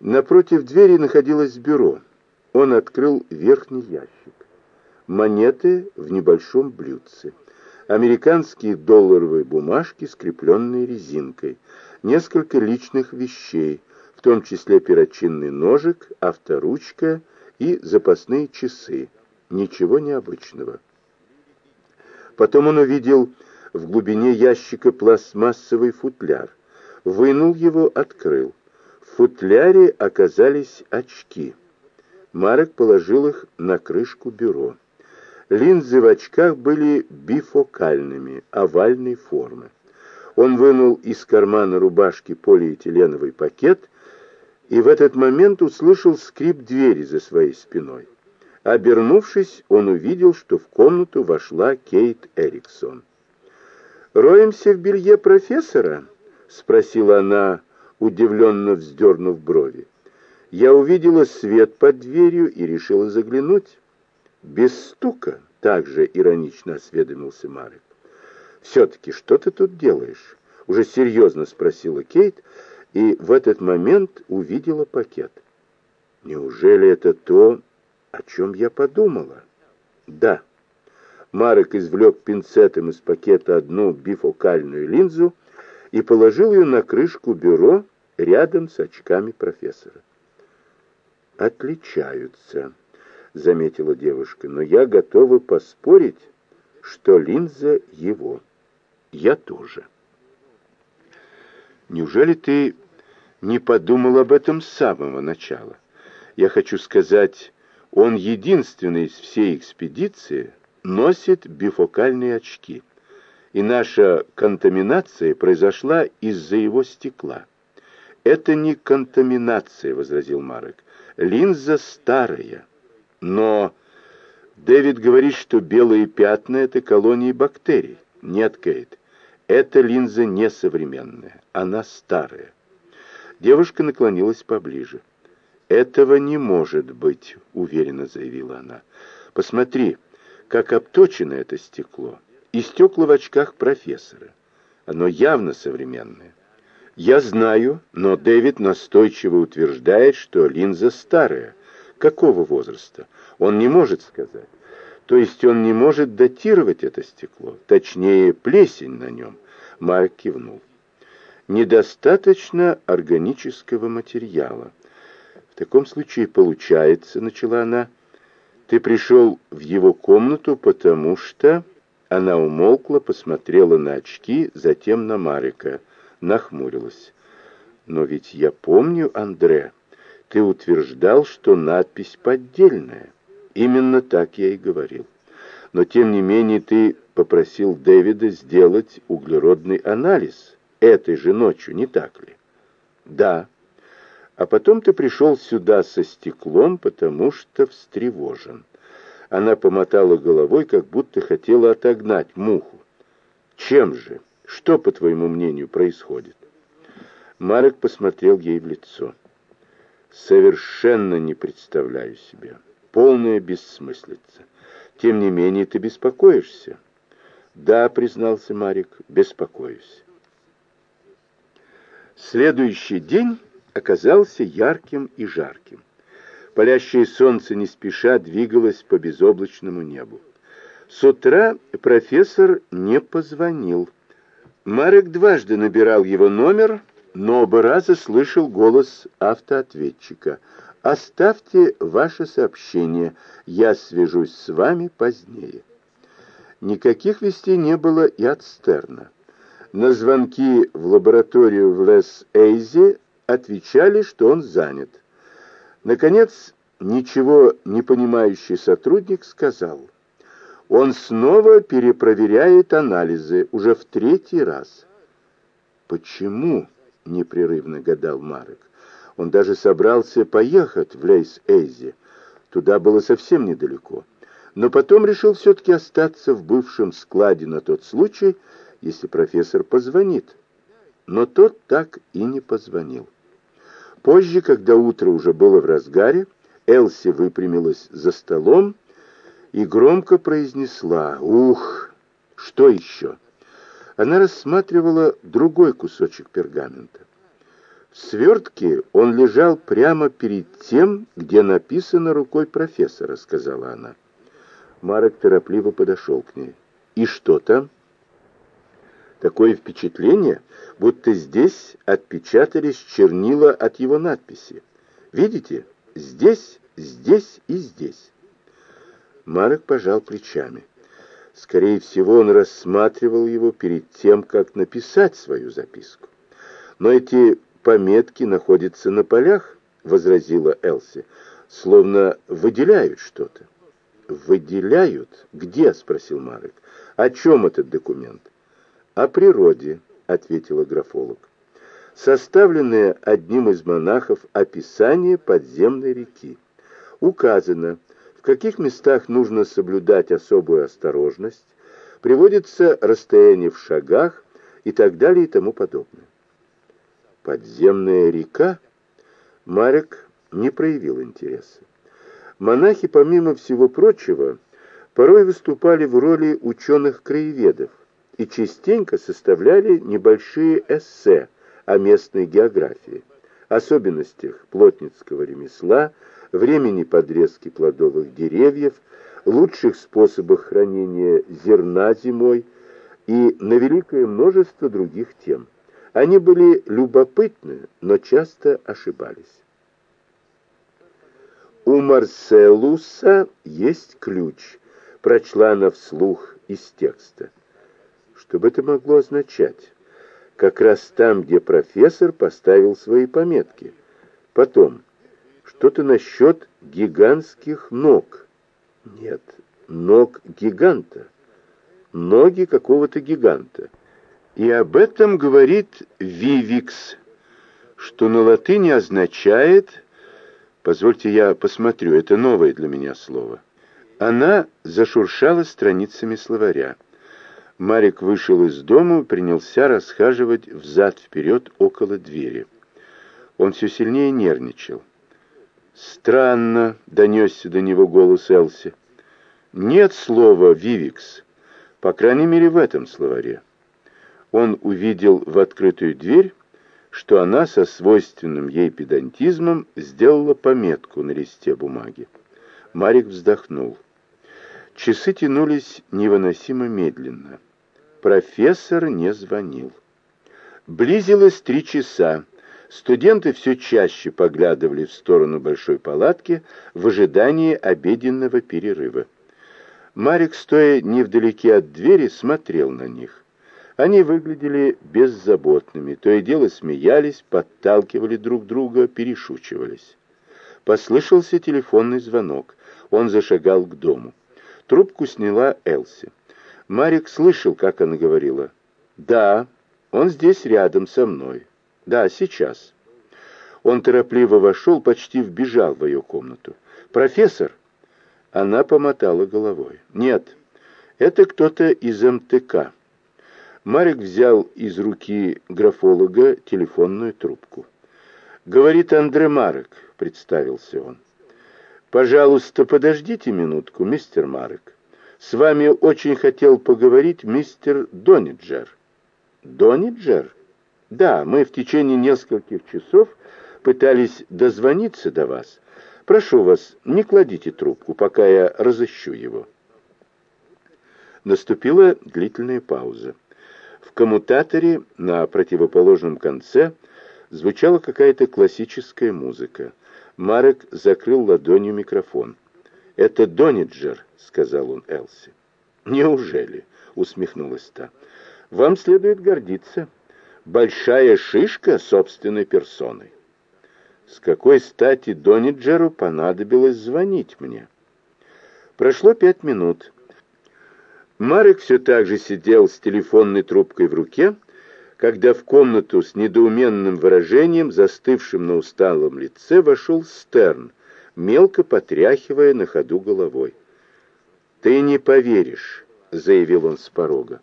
Напротив двери находилось бюро. Он открыл верхний ящик. Монеты в небольшом блюдце. Американские долларовые бумажки, скрепленные резинкой. Несколько личных вещей, в том числе перочинный ножик, авторучка и запасные часы. Ничего необычного. Потом он увидел в глубине ящика пластмассовый футляр. Вынул его, открыл. В футляре оказались очки. Марек положил их на крышку бюро. Линзы в очках были бифокальными, овальной формы. Он вынул из кармана рубашки полиэтиленовый пакет и в этот момент услышал скрип двери за своей спиной. Обернувшись, он увидел, что в комнату вошла Кейт Эриксон. «Роемся в белье профессора?» — спросила она, удивленно вздернув брови. «Я увидела свет под дверью и решила заглянуть». «Без стука?» — также иронично осведомился Марек. «Все-таки что ты тут делаешь?» — уже серьезно спросила Кейт, и в этот момент увидела пакет. «Неужели это то, о чем я подумала? Да. Марек извлек пинцетом из пакета одну бифокальную линзу и положил ее на крышку бюро рядом с очками профессора. «Отличаются», — заметила девушка, — «но я готова поспорить, что линза его. Я тоже». «Неужели ты не подумал об этом с самого начала? Я хочу сказать, он единственный из всей экспедиции носит бифокальные очки, и наша контаминация произошла из-за его стекла. «Это не контаминация», — возразил Марек. «Линза старая». «Но Дэвид говорит, что белые пятна — это колонии бактерий». «Нет, Кейт, эта линза несовременная, она старая». Девушка наклонилась поближе. «Этого не может быть», — уверенно заявила она. «Посмотри, как обточено это стекло. И стекла в очках профессора. Оно явно современное. Я знаю, но Дэвид настойчиво утверждает, что линза старая. Какого возраста? Он не может сказать. То есть он не может датировать это стекло, точнее, плесень на нем. Марк кивнул. Недостаточно органического материала таком случае получается, — начала она, — ты пришел в его комнату, потому что...» Она умолкла, посмотрела на очки, затем на Марика, нахмурилась. «Но ведь я помню, Андре, ты утверждал, что надпись поддельная. Именно так я и говорил. Но, тем не менее, ты попросил Дэвида сделать углеродный анализ этой же ночью, не так ли?» «Да», а потом ты пришел сюда со стеклом, потому что встревожен. Она помотала головой, как будто хотела отогнать муху. Чем же? Что, по твоему мнению, происходит? Марек посмотрел ей в лицо. Совершенно не представляю себе. Полная бессмыслица. Тем не менее, ты беспокоишься. Да, признался Марик, беспокоюсь. Следующий день оказался ярким и жарким. Палящее солнце не спеша двигалось по безоблачному небу. С утра профессор не позвонил. Марек дважды набирал его номер, но оба раза слышал голос автоответчика. «Оставьте ваше сообщение, я свяжусь с вами позднее». Никаких вестей не было и от Стерна. На звонки в лабораторию в Лес-Эйзе отвечали, что он занят. Наконец, ничего не понимающий сотрудник сказал, он снова перепроверяет анализы, уже в третий раз. «Почему?» — непрерывно гадал Марек. Он даже собрался поехать в Лейс-Эйзи. Туда было совсем недалеко. Но потом решил все-таки остаться в бывшем складе на тот случай, если профессор позвонит. Но тот так и не позвонил. Позже, когда утро уже было в разгаре, Элси выпрямилась за столом и громко произнесла «Ух, что еще?» Она рассматривала другой кусочек пергамента. В свертке он лежал прямо перед тем, где написано рукой профессора, сказала она. Марок торопливо подошел к ней. И что там? Такое впечатление, будто здесь отпечатались чернила от его надписи. Видите? Здесь, здесь и здесь. Марок пожал плечами. Скорее всего, он рассматривал его перед тем, как написать свою записку. Но эти пометки находятся на полях, возразила Элси, словно выделяют что-то. Выделяют? Где? спросил Марек. О чем этот документ? О природе, ответила графолог. Составленное одним из монахов описание подземной реки. Указано, в каких местах нужно соблюдать особую осторожность, приводится расстояние в шагах и так далее и тому подобное. Подземная река? Марек не проявил интереса. Монахи, помимо всего прочего, порой выступали в роли ученых-краеведов и частенько составляли небольшие эссе о местной географии, особенностях плотницкого ремесла, времени подрезки плодовых деревьев, лучших способах хранения зерна зимой и на великое множество других тем. Они были любопытны, но часто ошибались. «У Марселуса есть ключ», — прочла она вслух из текста. Что бы это могло означать? Как раз там, где профессор поставил свои пометки. Потом, что-то насчет гигантских ног. Нет, ног гиганта. Ноги какого-то гиганта. И об этом говорит Вивикс, что на латыни означает... Позвольте я посмотрю, это новое для меня слово. Она зашуршала страницами словаря. Марик вышел из дома, принялся расхаживать взад-вперед около двери. Он все сильнее нервничал. «Странно», — донесся до него голос Элси. «Нет слова «вивикс», по крайней мере, в этом словаре». Он увидел в открытую дверь, что она со свойственным ей педантизмом сделала пометку на листе бумаги. Марик вздохнул. Часы тянулись невыносимо медленно. Профессор не звонил. Близилось три часа. Студенты все чаще поглядывали в сторону большой палатки в ожидании обеденного перерыва. Марик, стоя невдалеке от двери, смотрел на них. Они выглядели беззаботными, то и дело смеялись, подталкивали друг друга, перешучивались. Послышался телефонный звонок. Он зашагал к дому. Трубку сняла Элси. Марик слышал, как она говорила. «Да, он здесь рядом со мной. «Да, сейчас». Он торопливо вошел, почти вбежал в ее комнату. «Профессор?» Она помотала головой. «Нет, это кто-то из МТК». Марик взял из руки графолога телефонную трубку. «Говорит Андре Марек», — представился он. «Пожалуйста, подождите минутку, мистер Марек. С вами очень хотел поговорить мистер Дониджер». «Дониджер?» Да, мы в течение нескольких часов пытались дозвониться до вас. Прошу вас, не кладите трубку, пока я разыщу его. Наступила длительная пауза. В коммутаторе на противоположном конце звучала какая-то классическая музыка. Марек закрыл ладонью микрофон. «Это Дониджер», — сказал он Элси. «Неужели?» — усмехнулась та. «Вам следует гордиться» большая шишка собственной персоной. С какой стати Дониджеру понадобилось звонить мне? Прошло пять минут. Марек все так же сидел с телефонной трубкой в руке, когда в комнату с недоуменным выражением, застывшим на усталом лице, вошел Стерн, мелко потряхивая на ходу головой. «Ты не поверишь», — заявил он с порога.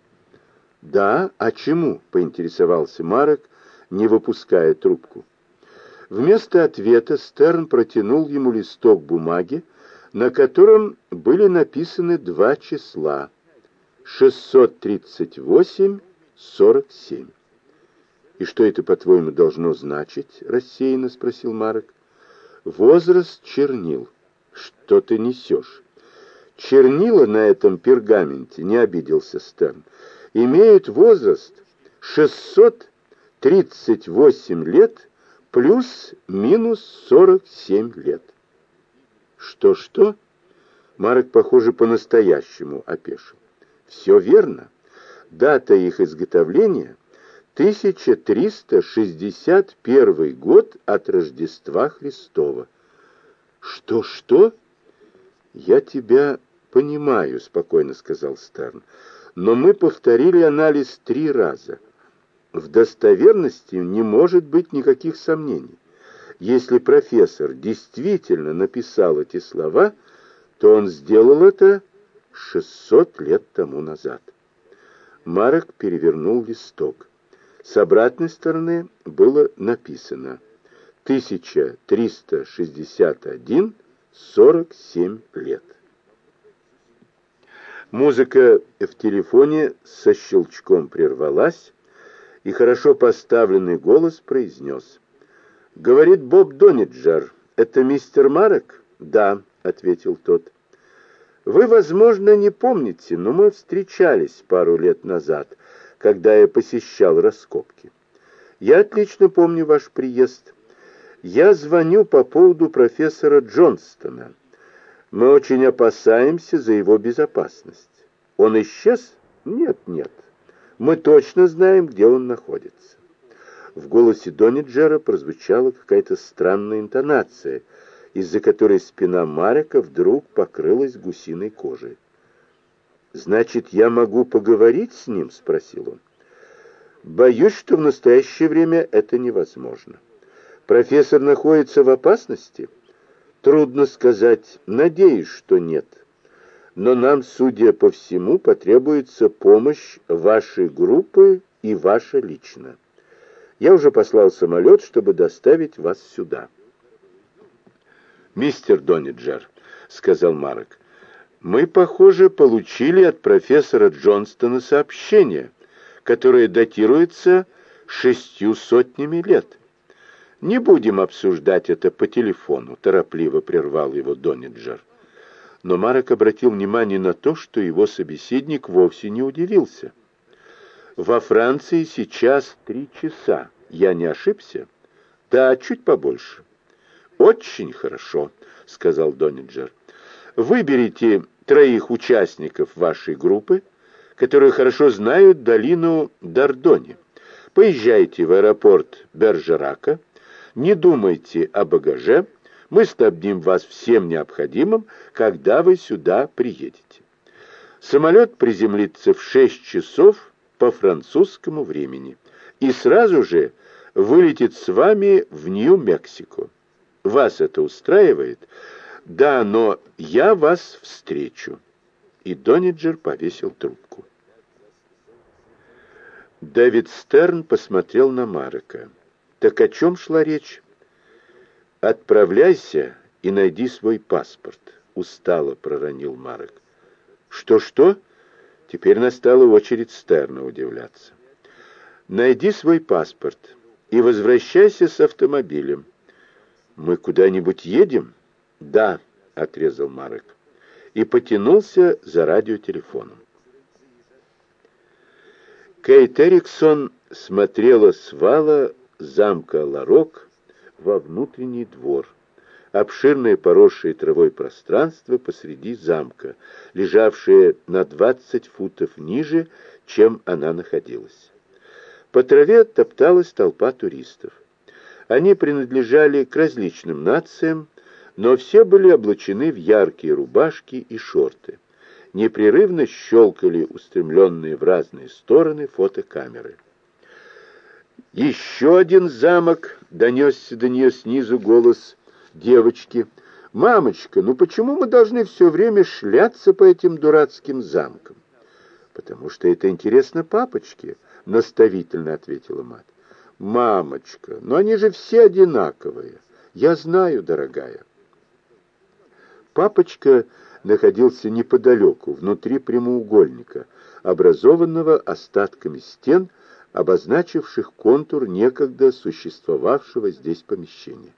«Да, а чему?» — поинтересовался Марек, не выпуская трубку. Вместо ответа Стерн протянул ему листок бумаги, на котором были написаны два числа — 638-47. «И что это, по-твоему, должно значить?» — рассеянно спросил Марек. «Возраст чернил. Что ты несешь?» «Чернила на этом пергаменте», — не обиделся Стэн, — «имеют возраст 638 лет плюс-минус 47 лет». «Что-что?» Марек, похоже, по-настоящему опешил. «Все верно. Дата их изготовления — 1361 год от Рождества Христова. Что-что? Я тебя понимаю, спокойно сказал Стерн. Но мы повторили анализ три раза. В достоверности не может быть никаких сомнений. Если профессор действительно написал эти слова, то он сделал это 600 лет тому назад. Марок перевернул листок. С обратной стороны было написано 1361 47 лет. Музыка в телефоне со щелчком прервалась, и хорошо поставленный голос произнес. «Говорит Боб Дониджер, это мистер Марок?» «Да», — ответил тот. «Вы, возможно, не помните, но мы встречались пару лет назад когда я посещал раскопки. Я отлично помню ваш приезд. Я звоню по поводу профессора Джонстона. Мы очень опасаемся за его безопасность. Он исчез? Нет, нет. Мы точно знаем, где он находится. В голосе Дониджера прозвучала какая-то странная интонация, из-за которой спина Марика вдруг покрылась гусиной кожей. «Значит, я могу поговорить с ним?» — спросил он. «Боюсь, что в настоящее время это невозможно. Профессор находится в опасности?» «Трудно сказать. Надеюсь, что нет. Но нам, судя по всему, потребуется помощь вашей группы и ваша лично. Я уже послал самолет, чтобы доставить вас сюда». «Мистер Дониджер», — сказал Марок, — мы, похоже, получили от профессора Джонстона сообщение, которое датируется шестью сотнями лет. Не будем обсуждать это по телефону, торопливо прервал его Дониджер. Но Марок обратил внимание на то, что его собеседник вовсе не удивился. Во Франции сейчас три часа. Я не ошибся? Да, чуть побольше. Очень хорошо, сказал Дониджер. Выберите троих участников вашей группы, которые хорошо знают долину Дордони. Поезжайте в аэропорт Бержерака, не думайте о багаже, мы снабдим вас всем необходимым, когда вы сюда приедете. Самолет приземлится в 6 часов по французскому времени и сразу же вылетит с вами в Нью-Мексико. Вас это устраивает? «Да, но я вас встречу». И Дониджер повесил трубку. Дэвид Стерн посмотрел на Марека. «Так о чем шла речь?» «Отправляйся и найди свой паспорт», — устало проронил Марек. «Что-что?» Теперь настала очередь Стерна удивляться. «Найди свой паспорт и возвращайся с автомобилем. Мы куда-нибудь едем?» «Да», — отрезал Марек, и потянулся за радиотелефоном. Кейт Эриксон смотрела с вала замка Ларок во внутренний двор, обширное поросшее травой пространство посреди замка, лежавшее на 20 футов ниже, чем она находилась. По траве топталась толпа туристов. Они принадлежали к различным нациям, но все были облачены в яркие рубашки и шорты. Непрерывно щелкали устремленные в разные стороны фотокамеры. «Еще один замок!» — донесся до нее снизу голос девочки. «Мамочка, ну почему мы должны все время шляться по этим дурацким замкам?» «Потому что это интересно папочке», — наставительно ответила мать. «Мамочка, но они же все одинаковые. Я знаю, дорогая». Папочка находился неподалеку, внутри прямоугольника, образованного остатками стен, обозначивших контур некогда существовавшего здесь помещения.